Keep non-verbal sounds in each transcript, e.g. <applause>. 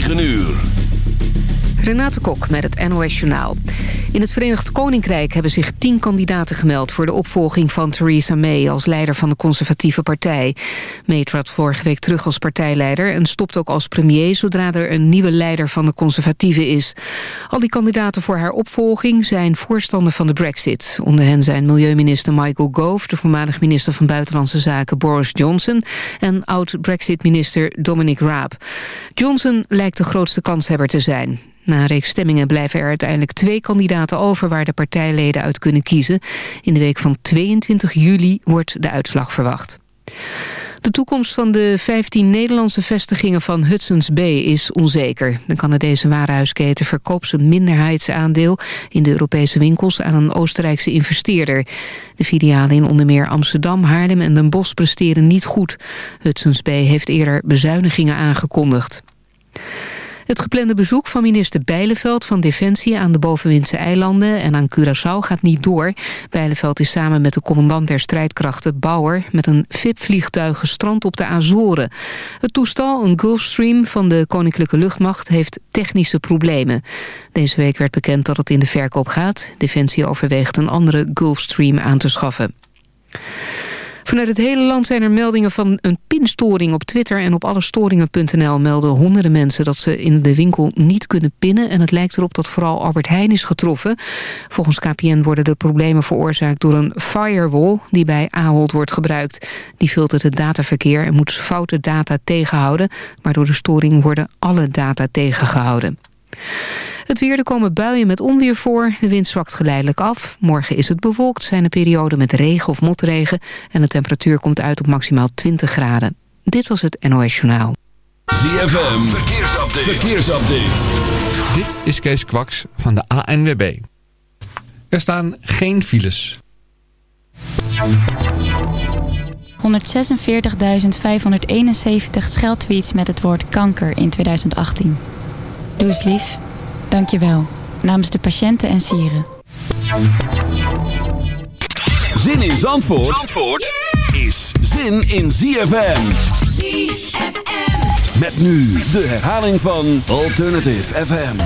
9 uur. Renate Kok met het NOS Journaal. In het Verenigd Koninkrijk hebben zich tien kandidaten gemeld... voor de opvolging van Theresa May als leider van de conservatieve partij. May trad vorige week terug als partijleider... en stopt ook als premier zodra er een nieuwe leider van de conservatieven is. Al die kandidaten voor haar opvolging zijn voorstander van de brexit. Onder hen zijn milieuminister Michael Gove... de voormalig minister van Buitenlandse Zaken Boris Johnson... en oud-brexit-minister Dominic Raab. Johnson lijkt de grootste kanshebber te zijn. Na een reeks stemmingen blijven er uiteindelijk twee kandidaten over... waar de partijleden uit kunnen kiezen. In de week van 22 juli wordt de uitslag verwacht. De toekomst van de 15 Nederlandse vestigingen van Hudson's Bay is onzeker. De Canadese warenhuisketen verkoopt zijn minderheidsaandeel in de Europese winkels aan een Oostenrijkse investeerder. De filialen in onder meer Amsterdam, Haarlem en Den Bosch presteren niet goed. Hudson's Bay heeft eerder bezuinigingen aangekondigd. Het geplande bezoek van minister Bijleveld van Defensie aan de Bovenwindse eilanden en aan Curaçao gaat niet door. Bijleveld is samen met de commandant der strijdkrachten Bauer met een VIP-vliegtuig gestrand op de Azoren. Het toestel, een Gulfstream van de Koninklijke Luchtmacht, heeft technische problemen. Deze week werd bekend dat het in de verkoop gaat. Defensie overweegt een andere Gulfstream aan te schaffen. Vanuit het hele land zijn er meldingen van een pinstoring op Twitter... en op allestoringen.nl melden honderden mensen dat ze in de winkel niet kunnen pinnen... en het lijkt erop dat vooral Albert Heijn is getroffen. Volgens KPN worden de problemen veroorzaakt door een firewall... die bij Ahold wordt gebruikt. Die filtert het dataverkeer en moet foute data tegenhouden... maar door de storing worden alle data tegengehouden. Het weer, er komen buien met onweer voor. De wind zwakt geleidelijk af. Morgen is het bewolkt, zijn er perioden met regen of motregen... en de temperatuur komt uit op maximaal 20 graden. Dit was het NOS Journaal. ZFM, verkeersupdate. verkeersupdate. Dit is Kees Kwaks van de ANWB. Er staan geen files. 146.571 scheldtweets met het woord kanker in 2018. Doe eens lief. Dank je wel. Namens de patiënten en sieren. Zin in Zandvoort, Zandvoort is zin in ZFM. ZFM. Met nu de herhaling van Alternative FM.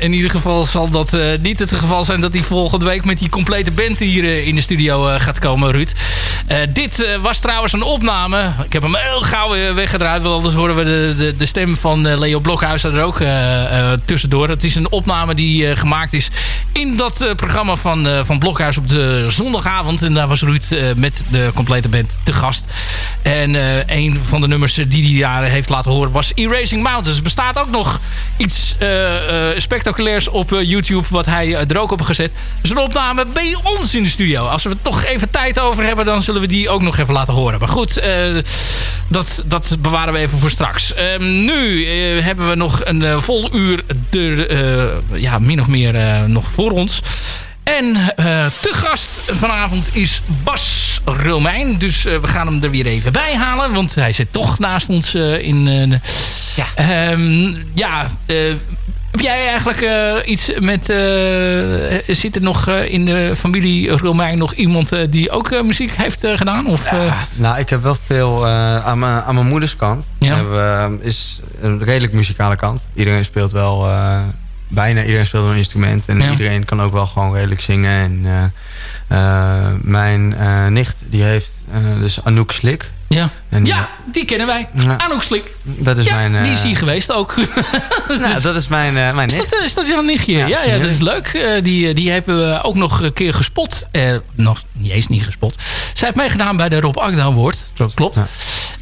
In ieder geval zal dat niet het geval zijn... dat hij volgende week met die complete band hier in de studio gaat komen, Ruud. dit was trouwens een opname. Ik heb hem heel gauw weggedraaid. Want anders horen we de, de, de stem van Leo Blokhuis er ook tussendoor. Het is een opname die gemaakt is in dat programma van, van Blokhuis op de zondagavond. En daar was Ruud met de complete band te gast. En een van de nummers die hij daar heeft laten horen was Erasing Mountains. bestaat ook nog iets spectaculairs op YouTube wat hij er ook op gezet. Een opname bij ons in de studio. Als we toch even tijd over hebben, dan zullen we die ook nog even laten horen. Maar goed, dat, dat bewaren we even voor straks. Ehm, nu hebben we nog een vol uur er, ja, min of meer nog ons. En uh, te gast vanavond is Bas Romein. Dus uh, we gaan hem er weer even bij halen. Want hij zit toch naast ons uh, in... ja. Um, ja, heb jij eigenlijk iets met... zit er nog in de familie Romein nog iemand die ook muziek heeft gedaan? Of, ja, nou, ik heb wel veel aan, mijn, aan mijn moeders kant. Ja. Hebben, is een redelijk muzikale kant. Iedereen speelt wel bijna iedereen speelt een instrument. En iedereen kan ook wel gewoon redelijk zingen. En uh, uh, mijn uh, nicht, die heeft dus Anouk Slik. Ja, en, ja die kennen wij. Anouk Slik. Dat is ja, mijn, die is hier geweest ook. <laughs> nou, dat is mijn, mijn nicht. Is dat, is dat jouw nichtje? Ja, ja, ja, dat is leuk. die, die hebben we ook nog een keer gespot. nog niet eens niet gespot. Zij heeft meegedaan bij de Rob Agda Award. Klopt. Klopt.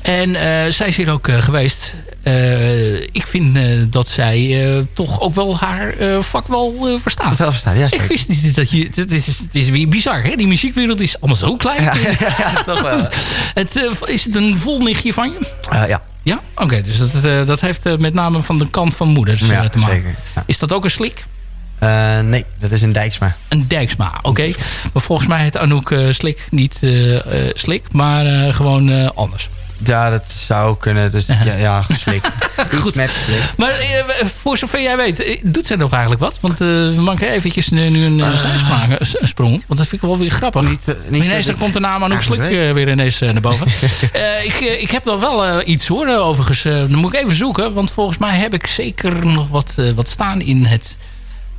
En zij is hier ook geweest. Uh, ik vind dat zij toch ook wel haar vak wel verstaat. Wel verstaan, ja. Ik wist niet dat je... Het is, het is weer bizar, hè? Die muziekwereld is allemaal zo klein. Ja, <laughs> ja toch wel. <laughs> het, is het een volnichtje van je? ja. Ja? Oké, okay, dus dat, dat heeft met name van de kant van moeders ja, te maken. Zeker, ja. Is dat ook een slik? Uh, nee, dat is een Dijksma. Een Dijksma, oké. Okay. Maar volgens mij heet Anouk uh, Slik niet uh, Slik, maar gewoon anders. Ja, dat zou kunnen. Dus <laughs> ja, ja geslikt. Goed. Met Maar eh, voor zover jij weet, eh, doet zij nog eigenlijk wat? Want uh, we maken eventjes nu, nu een uh, sprong. Want dat vind ik wel weer grappig. Niet, niet ineens komt de naam aan Slik weer ineens naar boven. <laughs> ik, ik heb nog wel iets hoor, overigens. dan moet ik even zoeken. Want volgens mij heb ik zeker nog wat, wat staan in het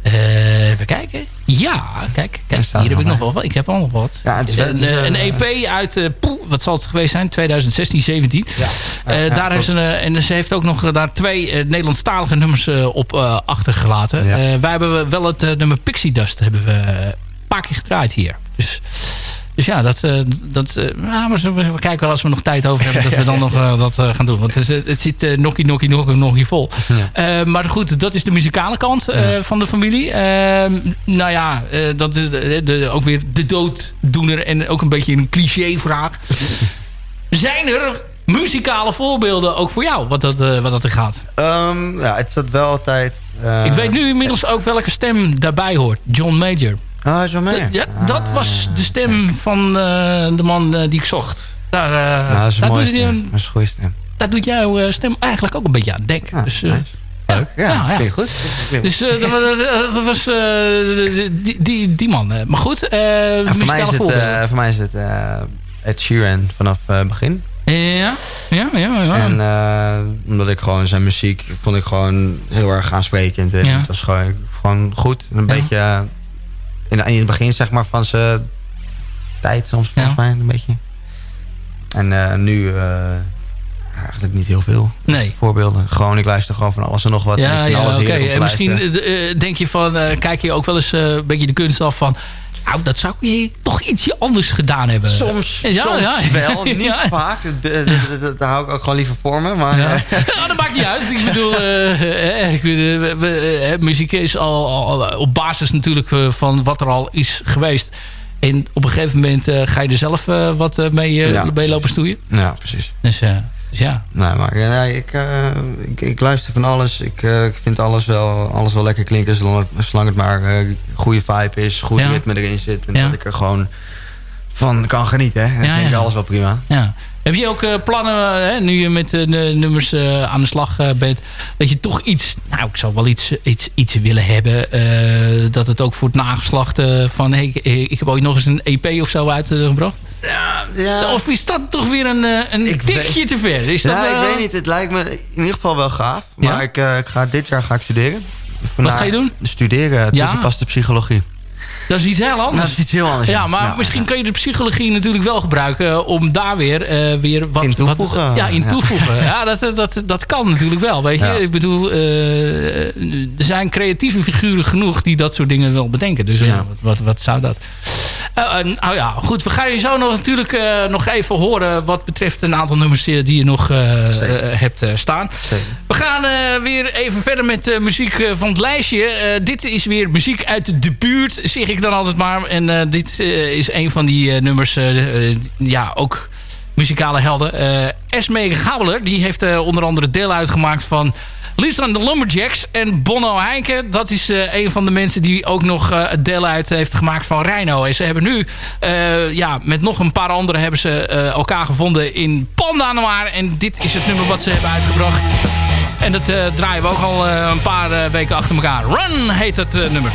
even kijken. Ja, kijk, kijk hier heb ik nog wel wat. Ik heb al nog wat. Ja, een, een, EP uit, uh, poeh, wat zal het geweest zijn? 2016, 17. Ja. Uh, ja, daar heeft ze, en ze heeft ook nog daar twee Nederlandstalige nummers op achtergelaten. wij hebben wel het nummer Pixie Dust hebben we een paar keer gedraaid hier. Dus dus ja, dat, uh, dat, uh, maar we, kijken wel als we nog tijd over hebben... dat we dan <laughs> nog uh, dat gaan doen. Want het, het zit nokkie, nokkie, nokkie, nokkie vol. Ja. maar goed, dat is de muzikale kant ja. van de familie. Ehm, nou ja, dat is de, de, ook weer de dooddoener... en ook een beetje een clichévraag. <laughs> Zijn er muzikale voorbeelden ook voor jou, wat dat, wat dat er gaat? Um, ja, het zat wel altijd... Ik weet nu inmiddels ook welke stem daarbij hoort. John Major. Ah, zo mee. Ja, dat ah. was de stem van uh, de man uh, die ik zocht. Daar, uh, nou, dat is een mooie stem. Een, dat is een goede stem. Daar doet jouw stem eigenlijk ook een beetje aan denken. Ah, dus, nice. Ja, ja, ja. klinkt goed. Dus dat, dat, was die, die, die man. Maar goed, voor, mij is het, voor mij is het Ed Sheeran vanaf het begin. Ja, ja, ja. ja. En omdat ik gewoon zijn muziek vond ik gewoon heel erg aansprekend. En ja. Het was gewoon, gewoon goed. Een ja. beetje in, in het begin zeg maar van zijn tijd soms volgens mij een beetje. En uh, nu uh, eigenlijk niet heel veel nee. voorbeelden. Gewoon, ik luister gewoon van alles en nog wat. Ja, ja oké. Okay. En misschien uh, denk je van, kijk je ook wel eens een beetje de kunst af van... Nou, dat zou je toch ietsje anders gedaan hebben. Soms, ja, soms <laughs> ja. wel. Niet vaak. Daar hou ik ook gewoon liever voor me. Maar... Ja. <laughs> nou, dat maakt niet uit. Ik bedoel, uh, ik bedoel uh, muziek is al, al, op basis natuurlijk van wat er al is geweest. En op een gegeven moment ga je er zelf wat mee, mee lopen stoeien. Ja, precies. Dus... Dus ja. Nee, maar nee, ik, uh, ik, ik, luister van alles. Ik, uh, ik vind alles wel, alles wel lekker klinken. Zolang, zolang het maar uh, goede vibe is. Goed ja. ritme erin zit. En ja. dat ik er gewoon van kan genieten. En ja, vind ik alles wel prima. Ja. Heb je ook plannen, hè, nu je met de nummers aan de slag bent... dat je toch iets... Nou, ik zou wel iets, iets, iets willen hebben... dat het ook voor het nageslacht van... Hey, ik heb ooit nog eens een EP of zo uitgebracht? Ja, ja. Of is dat toch weer een, een tikje te ver? Is dat, ja, ik weet niet. Het lijkt me in ieder geval wel gaaf. Maar ik, ik, ga, dit jaar ga ik studeren. Wat ga je doen? Studeren, toegepaste psychologie. Dat is iets heel anders. Dat is iets heel anders. Ja, maar misschien kun je de psychologie natuurlijk wel gebruiken... om daar weer, uh, weer wat... In toevoegen. Wat, ja, in toevoegen. <laughs> ja, dat, dat, dat kan natuurlijk wel, weet je. Ik bedoel, uh, er zijn creatieve figuren genoeg... die dat soort dingen wel bedenken. Dus uh, wat, wat, wat, zou dat... nou ja, goed. We gaan je zo nog, natuurlijk nog even horen... wat betreft een aantal nummers die je nog hebt staan. Zeker. We gaan weer even verder met muziek van het lijstje. dit is weer muziek uit de buurt, zeg ik dan altijd maar. En dit is een van die nummers, ja, ook muzikale helden. Esme Gabeler, die heeft onder andere deel uitgemaakt van... Lisa de Lumberjacks en Bono Heinken. Dat is een van de mensen die ook nog deel uit heeft gemaakt van Rhino. En ze hebben nu, ja, met nog een paar anderen hebben ze elkaar gevonden in Panda. En dit is het nummer wat ze hebben uitgebracht. En dat draaien we ook al een paar weken achter elkaar. Run heet het nummer.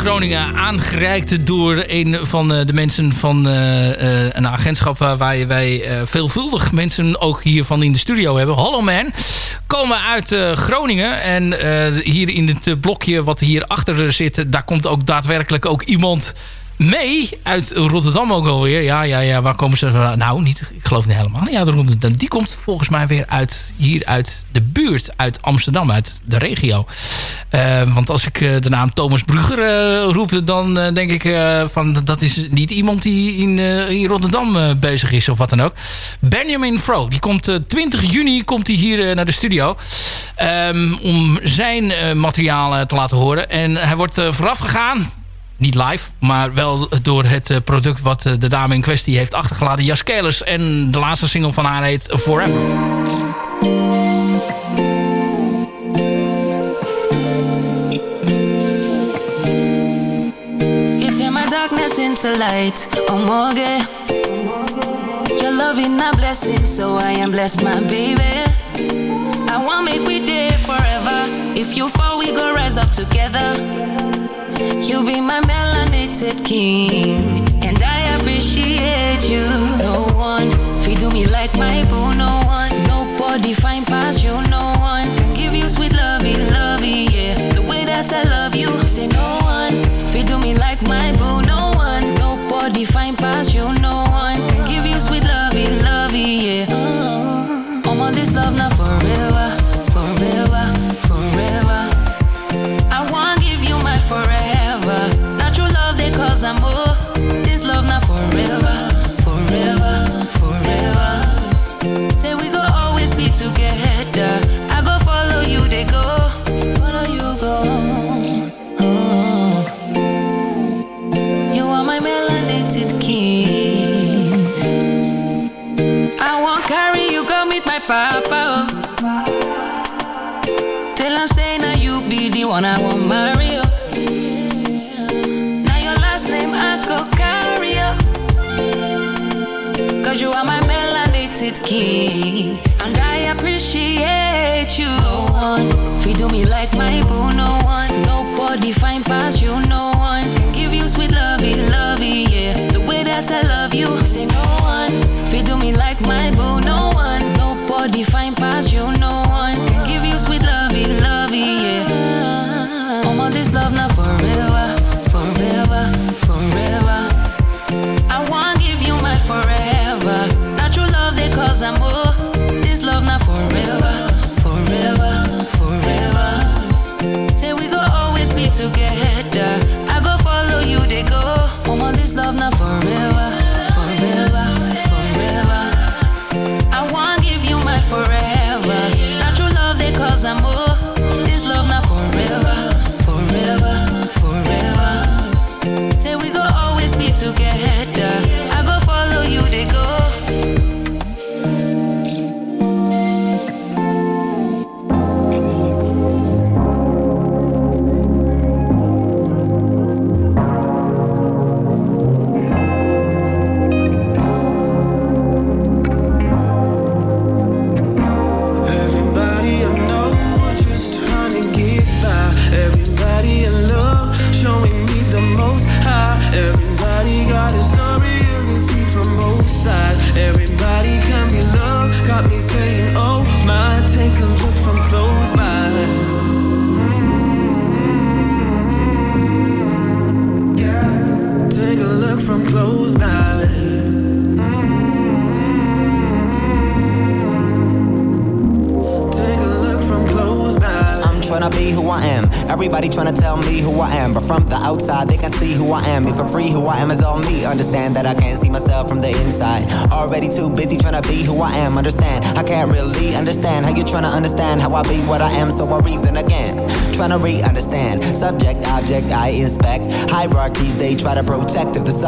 Groningen aangereikt door een van eh, de mensen van eh, een agentschap waar wij veelvuldig mensen ook hiervan in de studio hebben. Hollow Man komen uit Groningen en hier in het blokje wat hier achter zit, daar komt ook daadwerkelijk ook iemand mee uit Rotterdam ook alweer. Ja, ja, ja. Waar komen ze? Nou, niet. Ik geloof niet helemaal. Ja, de. Die komt volgens mij weer uit hier uit de buurt, uit Amsterdam, uit de regio. Uh, want als ik uh, de naam Thomas Brugger uh, roep, dan denk ik van dat is niet iemand die in, in Rotterdam bezig is of wat dan ook. Benjamin Fro, die komt 20 juni komt hij hier naar de studio um, om zijn materiaal te laten horen. En hij wordt vooraf gegaan niet live, maar wel door het eh, product wat eh, de dame in kwestie heeft achtergelaten. Jaskelis en de laatste single van haar heet Forever. into light. Oh, love so I am blessed, my baby. I. If you fall, we go rise up together. You be my melanated king, and I appreciate you. No one if you do me like my boo. No one, nobody find past you. No one can give you sweet lovey, lovey, yeah. The way that I love you, say no one if you do me like my boo. No one, nobody find past you. One I want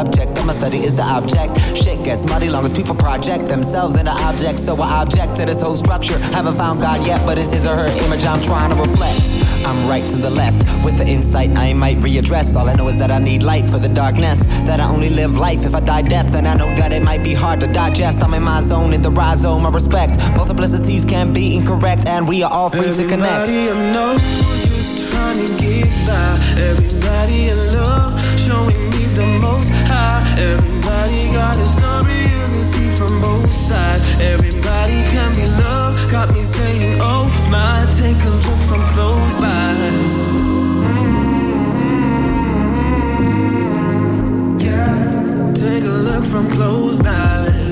subject of my study is the object, shit gets muddy long as people project themselves into objects. So I object to this whole structure. Haven't found God yet, but it's his or her image I'm trying to reflect. I'm right to the left with the insight I might readdress. All I know is that I need light for the darkness. That I only live life if I die death. And I know that it might be hard to digest. I'm in my zone, in the rhizome. I respect multiplicities can be incorrect, and we are all free to connect. Everybody I know just trying to get by. Everybody in love, showing me the most high. Everybody got a story you can see from both sides. Everybody can be loved, got me saying, Oh my, take a look from close by. Take a look from close by.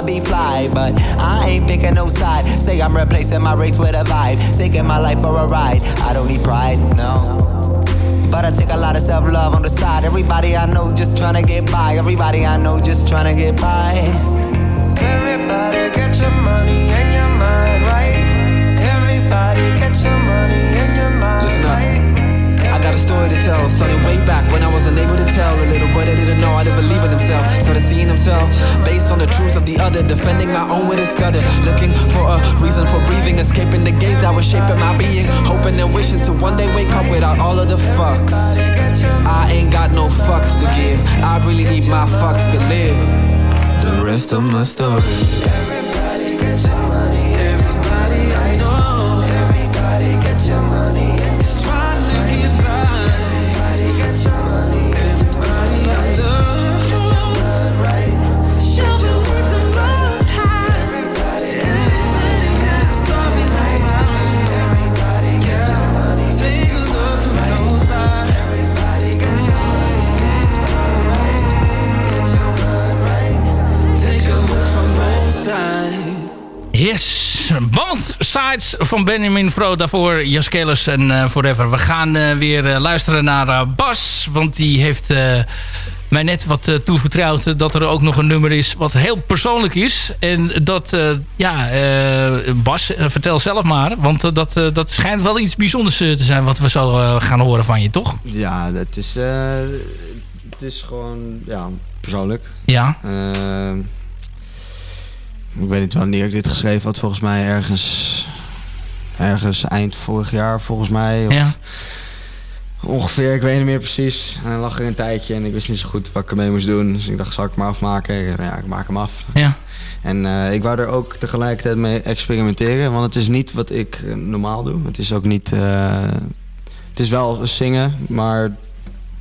to be fly. But I ain't picking no side. Say I'm replacing my race with a vibe, taking my life for a ride. I don't need pride, no. But I take a lot of self love on the side. Everybody I know just trying to get by. Everybody I know just trying to get by. Everybody get your money and your mind right. Everybody get your money and your mind Listen up. right. I got a story to tell, starting way back when I wasn't able to tell. A little boy that didn't know, I himself. Started seeing himself based on the truth of the other, defending my own with a stutter. Looking for a reason for breathing, escaping the gaze that was shaping my being. Hoping and wishing to one day wake up without all of the fucks. I ain't got no fucks to give. I really need my fucks to live. The rest of my story. Both sides van Benjamin Fro. Daarvoor Jaskelis en uh, Forever. We gaan uh, weer uh, luisteren naar Bas. Want die heeft mij net wat toevertrouwd dat er ook nog een nummer is wat heel persoonlijk is. En dat, ja, Bas, vertel zelf maar. Want dat, dat schijnt wel iets bijzonders te zijn wat we zo gaan horen van je, toch? Ja, dat is, het is gewoon ja, persoonlijk. Ja. Ik weet niet wanneer ik dit geschreven had. Volgens mij ergens, ergens eind vorig jaar, volgens mij. Of ja. Ongeveer, ik weet niet meer precies. En dan lag er een tijdje en ik wist niet zo goed wat ik ermee moest doen. Dus ik dacht, zal ik hem afmaken? Ja, ik maak hem af. Ja. En uh, ik wou er ook tegelijkertijd mee experimenteren. Want het is niet wat ik uh, normaal doe. Het is ook niet... Uh, het is wel zingen, maar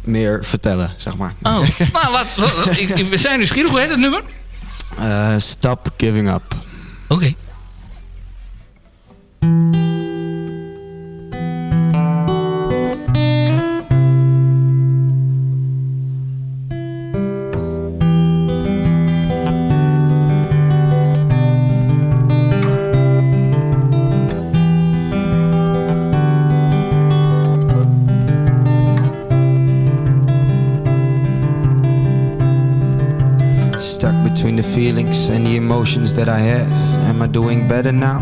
meer vertellen, zeg maar. Oh, <laughs> nou, ik, we zijn nieuwsgierig. Hoe heet het nummer? Uh, stop giving up. Okay. That I have. Am I doing better now?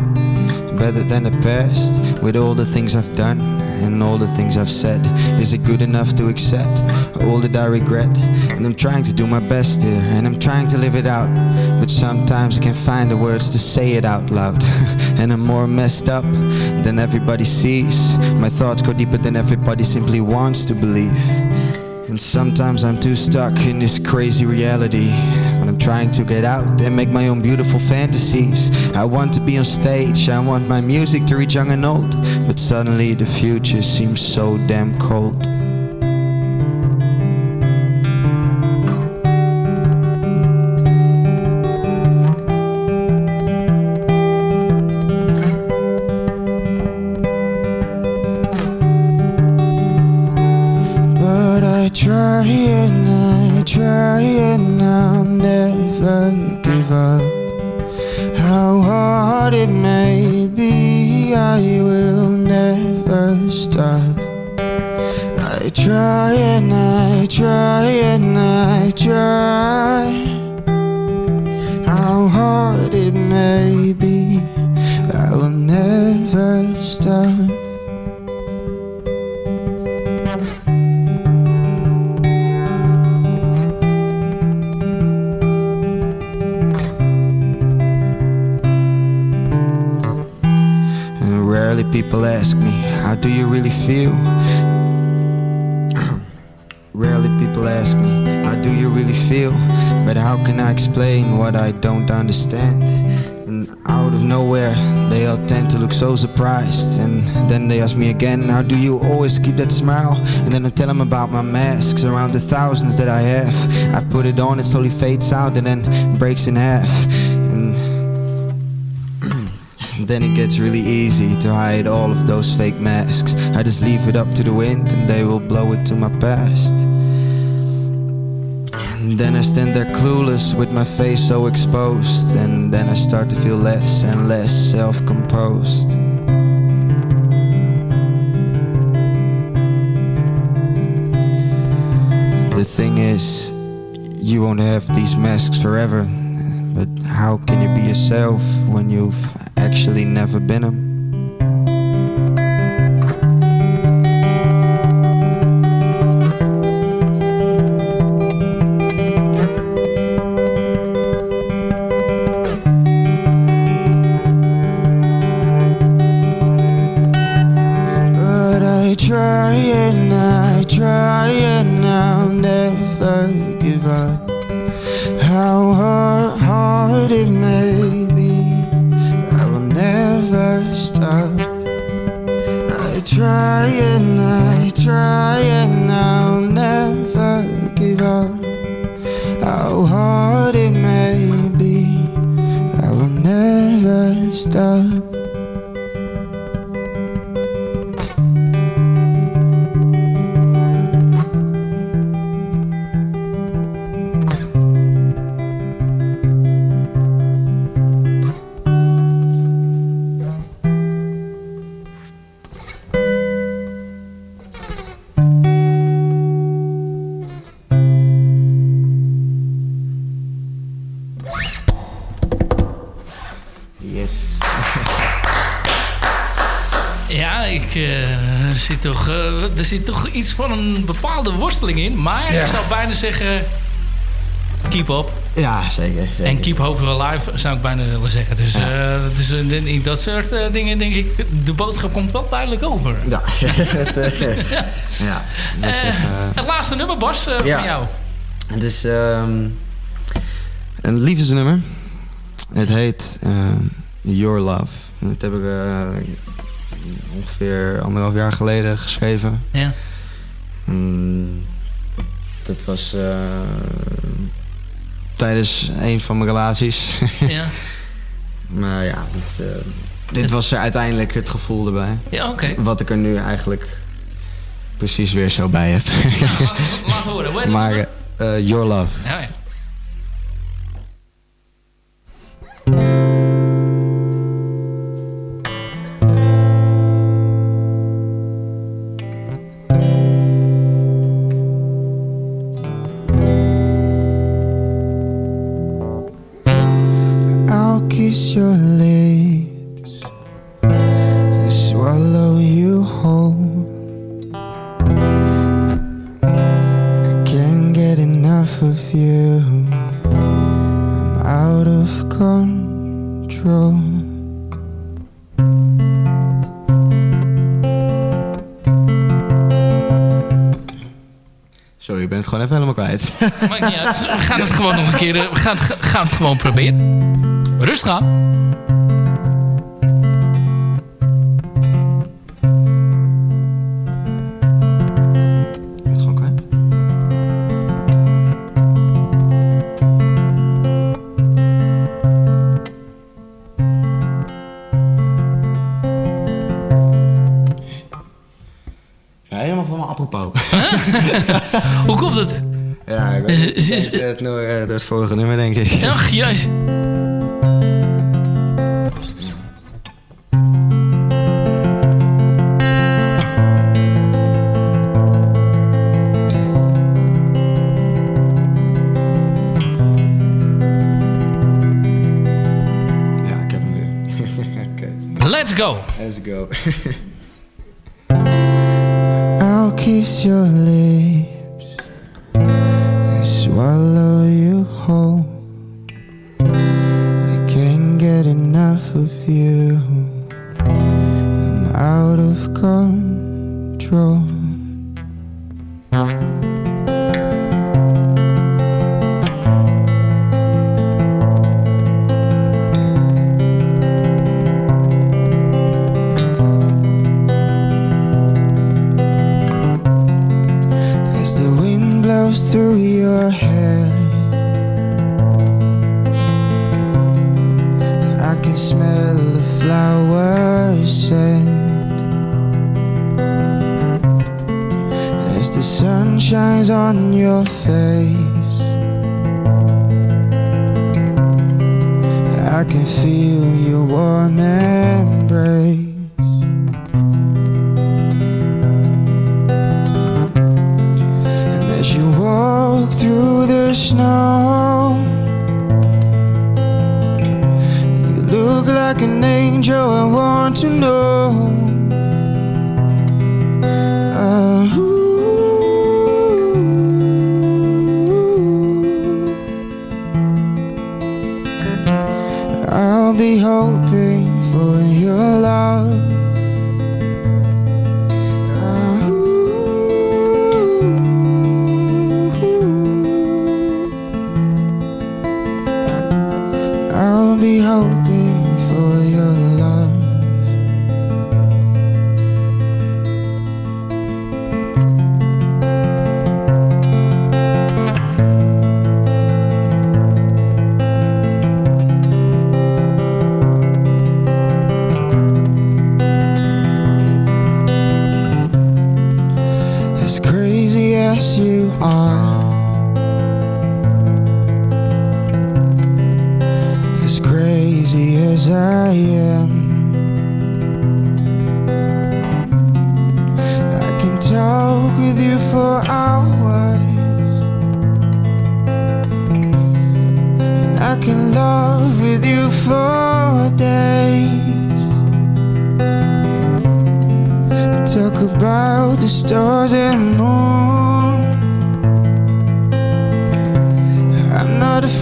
Better than the past? With all the things I've done and all the things I've said. Is it good enough to accept all that I regret? And I'm trying to do my best here and I'm trying to live it out. But sometimes I can't find the words to say it out loud. <laughs> and I'm more messed up than everybody sees. My thoughts go deeper than everybody simply wants to believe. And sometimes I'm too stuck in this crazy reality trying to get out and make my own beautiful fantasies. I want to be on stage, I want my music to reach young and old But suddenly the future seems so damn cold understand. And out of nowhere, they all tend to look so surprised. And then they ask me again, How do you always keep that smile? And then I tell them about my masks, around the thousands that I have. I put it on, it slowly fades out and then breaks in half. Then it gets really easy to hide all of those fake masks. I just leave it up to the wind and they will blow it to my past. And then I stand there clueless with my face so exposed. And then I start to feel less and less self composed. The thing is, you won't have these masks forever. But how can you be yourself when you've actually never been them? Er zit toch iets van een bepaalde worsteling in. Maar Ja. ik zou bijna zeggen... Keep up. Ja, zeker. zeker. En keep hope wel live, zou ik bijna willen zeggen. Dus, Ja. eh, dus in, in dat soort eh, dingen denk ik... De boodschap komt wel duidelijk over. Ja. <laughs> het, eh, ja. Dus Eh, het laatste nummer, Bas, eh, van jou. Het is ehm, een liefdesnummer. Het heet ehm, Your Love. Dat heb ik eh, ongeveer anderhalf jaar geleden geschreven. Ja. En dat was eh, tijdens een van mijn relaties. <laughs> Ja. maar ja, dit, eh, dit was er uiteindelijk het gevoel erbij. Ja, oké. Wat ik er nu eigenlijk precies weer zo bij heb. laat horen. Maar eh, Your Love. Ja, ja. Of you. I'm out of control. Sorry, je bent het gewoon even helemaal kwijt. <laughs> Maakt niet uit. We gaan het gewoon nog een keer... eh, We gaan het, gaan het gewoon proberen. Rustig aan. Door, eh, door het vorige nummer, denk ik. Ach, juist. Shines on your face, I can feel your warm embrace.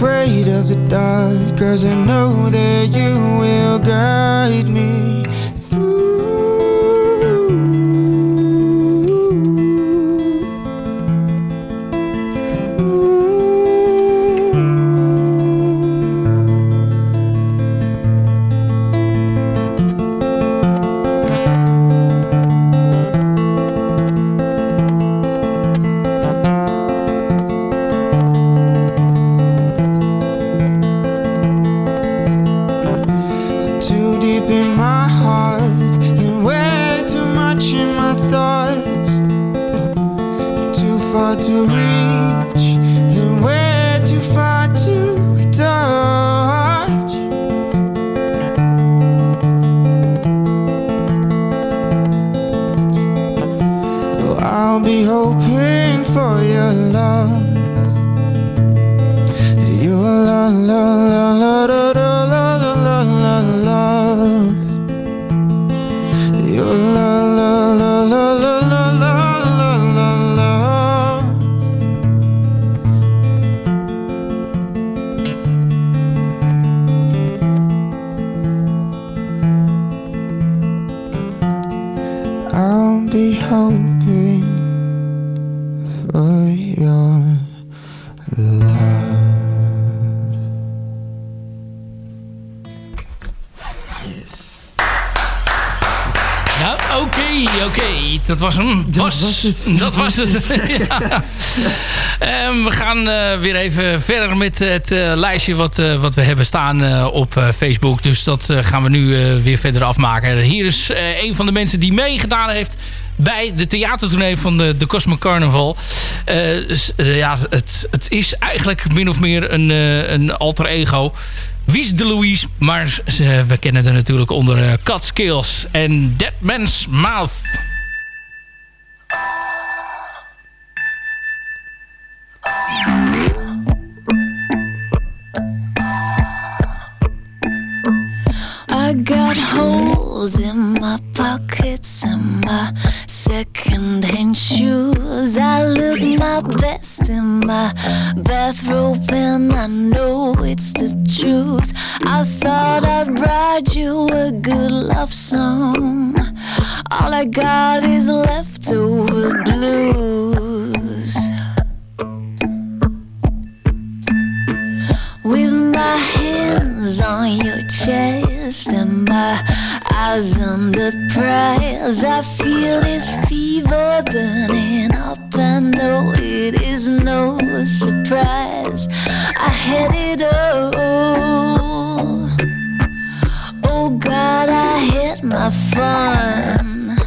Afraid of the dark, cause I know that you will guide me was, het. <laughs> Dat was het. <laughs> Ehm, we gaan uh, weer even verder met het uh, lijstje wat, uh, wat we hebben staan op Facebook. Dus dat gaan we nu weer verder afmaken. Hier is een van de mensen die meegedaan heeft bij de theatertournee van de, de Cosmo Carnival. ja, het, het is eigenlijk min of meer een, een alter ego. Wies de Louise, maar ze, we kennen haar natuurlijk onder uh, Cat Skills en Dead Man's Mouth. I got in my pockets and my second-hand shoes. I look my best in my bathrobe and I know it's the truth. I thought I'd write you a good love song. All I got is leftover blues. With my hands on your chest and my eyes on the prize, I feel this fever burning up. I know it is no surprise. I had it all. Oh God, I had my fun.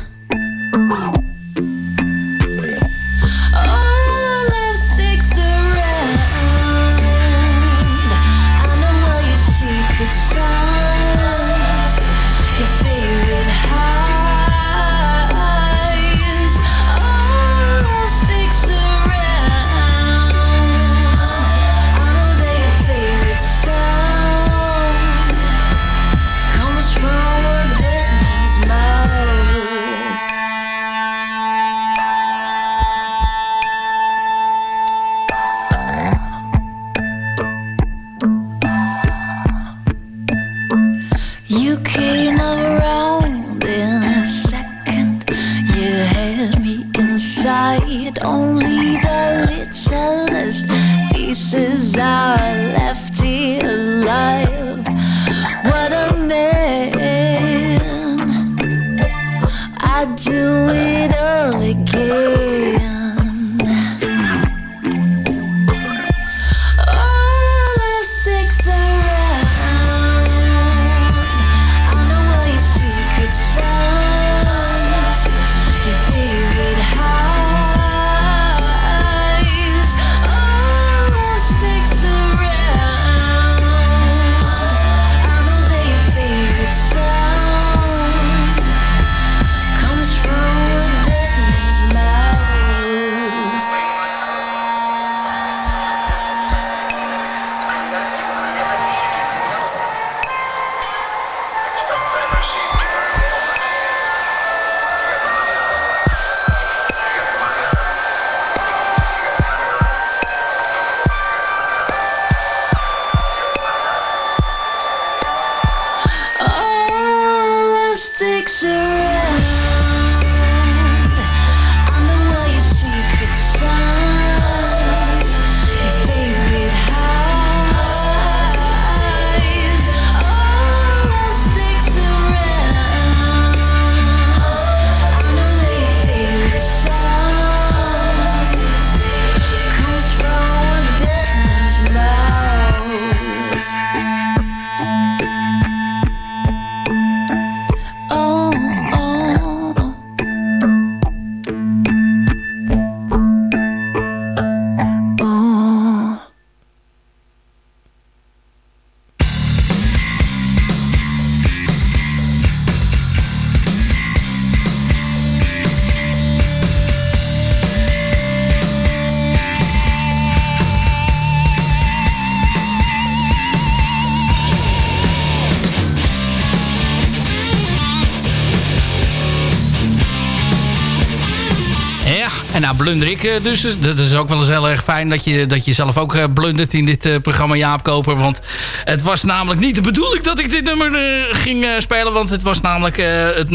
Blunder ik dus. Dat is ook wel eens heel erg fijn dat je, dat je zelf ook blundert in dit programma Jaap Koper. Want het was namelijk niet de bedoeling dat ik dit nummer ging spelen. Want het was namelijk het,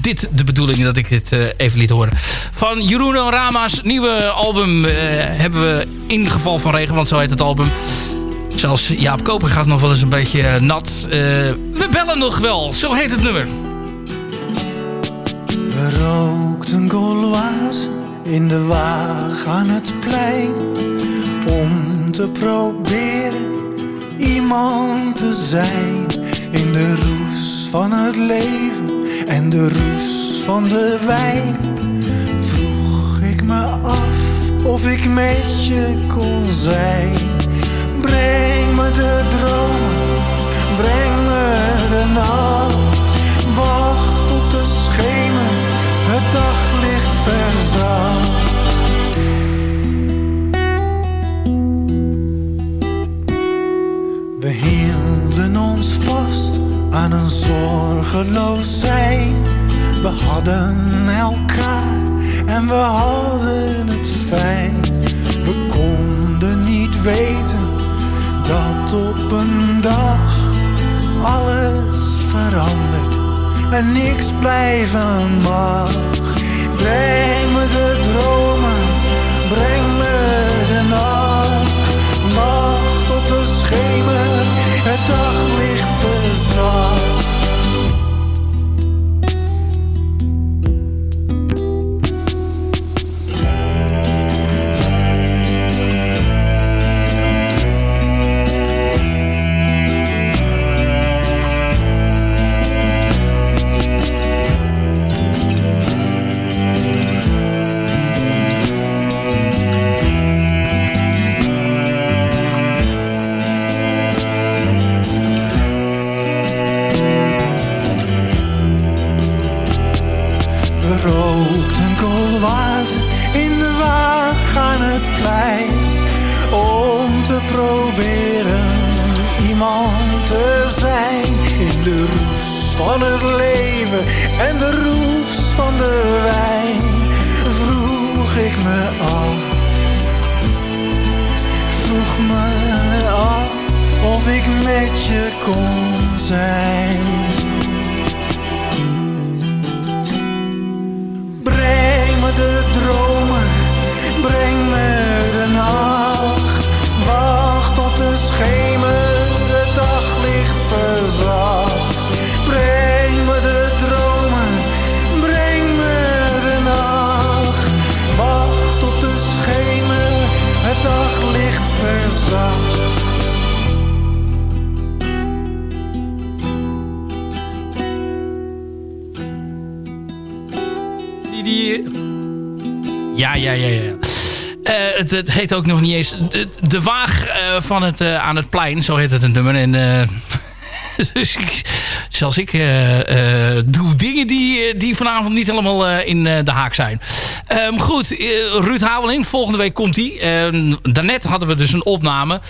dit de bedoeling dat ik dit even liet horen. Van Jeroen Rama's nieuwe album hebben we in geval van regen. Want zo heet het album. Zelfs Jaap Koper gaat nog wel eens een beetje nat. we bellen nog wel. Zo heet het nummer. In de waag aan het plein Om te proberen iemand te zijn. In de roes van het leven en de roes van de wijn Vroeg ik me af of ik met je kon zijn. Breng me de dromen, breng me de nacht. Wacht tot de schemer het daglicht verzacht. We hielden ons vast aan een zorgeloos zijn. We hadden elkaar en we hadden het fijn. We konden niet weten dat op een dag alles verandert en niks blijven mag. Breng me de dromen, breng me kon. Het heet ook nog niet eens de, de waag uh, van het, uh, aan het plein. Zo heet het een nummer. En, <laughs> dus ik, zelfs ik doe dingen die, die vanavond niet helemaal in de haak zijn. Um, goed, Ruud Haveling, volgende week komt hij. daarnet hadden we dus een opname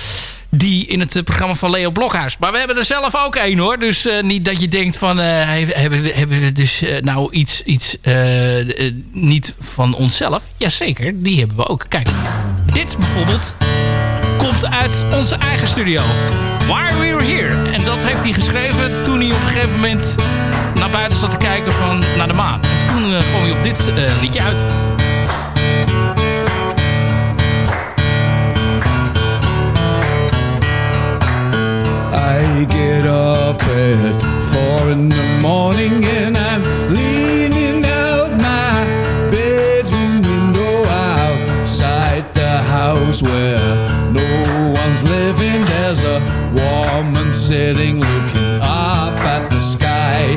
die in het programma van Leo Blokhuis. Maar we hebben er zelf ook één hoor. Dus uh, niet dat je denkt van... Uh, hebben, we, hebben we dus nou iets, iets niet van onszelf? Jazeker, die hebben we ook. Kijk, dit bijvoorbeeld komt uit onze eigen studio. Why We're Here. En dat heeft hij geschreven toen hij op een gegeven moment naar buiten zat te kijken van, naar de maan. En toen kwam hij op dit liedje uit. Get up at four in the morning and I'm leaning out my bedroom window outside the house where no one's living. There's a woman sitting looking up at the sky.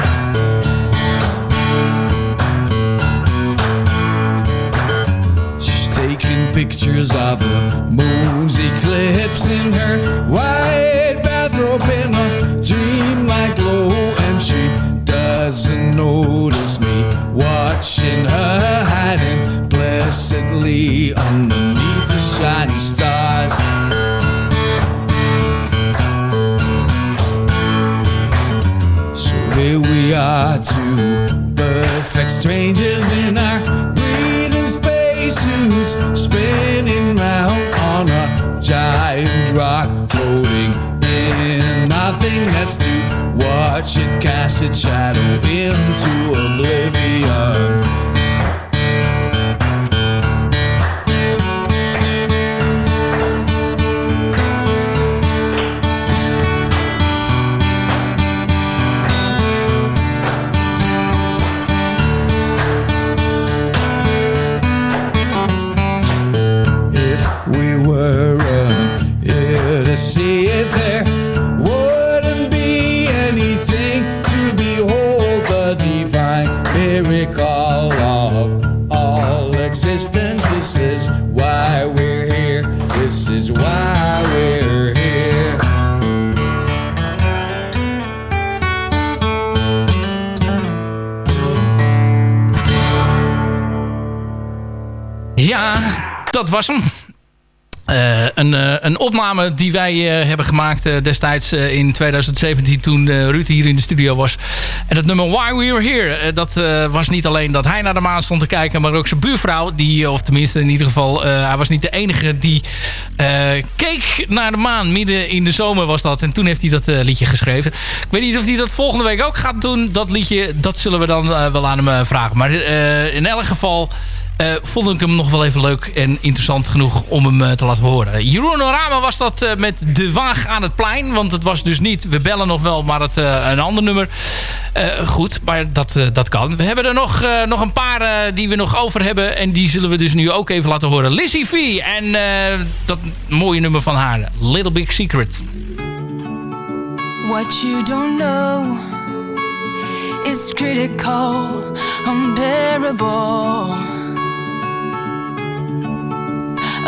She's taking pictures of the moon's eclipse in her notice me watching her hiding blessedly underneath the shiny stars. So here we are, two perfect strangers in our breathing space suits spinning round on a giant rock floating in to watch it cast its shadow into oblivion. Dat was hem. Eh, een, eh, een opname die wij eh, hebben gemaakt destijds in 2017 toen Ruud hier in de studio was. En het nummer Why We're Here, dat was niet alleen dat hij naar de maan stond te kijken, maar ook zijn buurvrouw, die, of tenminste in ieder geval, hij was niet de enige die keek naar de maan. Midden in de zomer was dat. En toen heeft hij dat liedje geschreven. Ik weet niet of hij dat volgende week ook gaat doen. Dat liedje, dat zullen we dan wel aan hem vragen. Maar in elk geval... eh, vond ik hem nog wel even leuk en interessant genoeg om hem eh, te laten horen. Jeroen Rama was dat eh, met De Waag aan het Plein. Want het was dus niet We bellen nog wel, maar het, een ander nummer. Goed, maar dat, dat kan. We hebben er nog, nog een paar die we nog over hebben. En die zullen we dus nu ook even laten horen. Lizzie V. En dat mooie nummer van haar. Little Big Secret. What you don't know is critical, unbearable.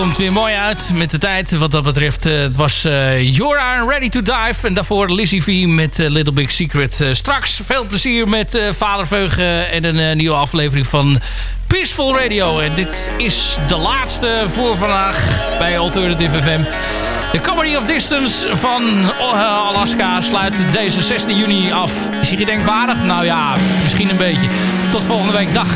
komt weer mooi uit met de tijd wat dat betreft. Eh, het was uh, You're Ready to Dive. En daarvoor Lizzie V met eh, Little Big Secret. Straks veel plezier met uh, Vader Veugen en een nieuwe aflevering van Peaceful Radio. En dit is de laatste voor vandaag bij Alternative FM. De Comedy of Distance van Alaska sluit deze 16 juni af. Is hier gedenkwaardig? Nou ja, misschien een beetje. Tot volgende week. Dag.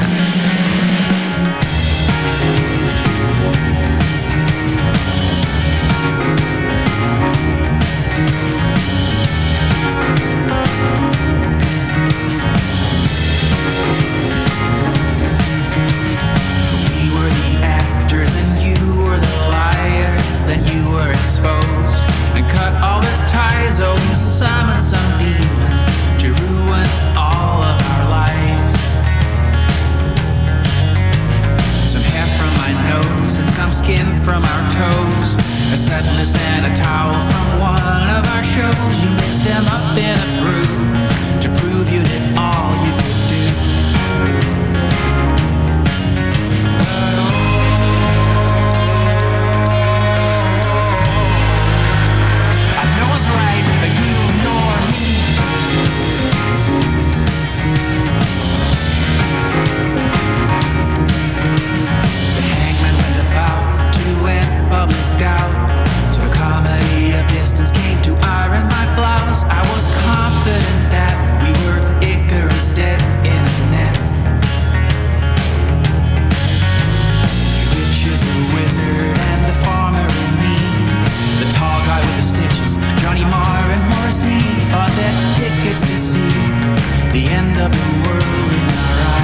waits to see the end of the world in our eyes.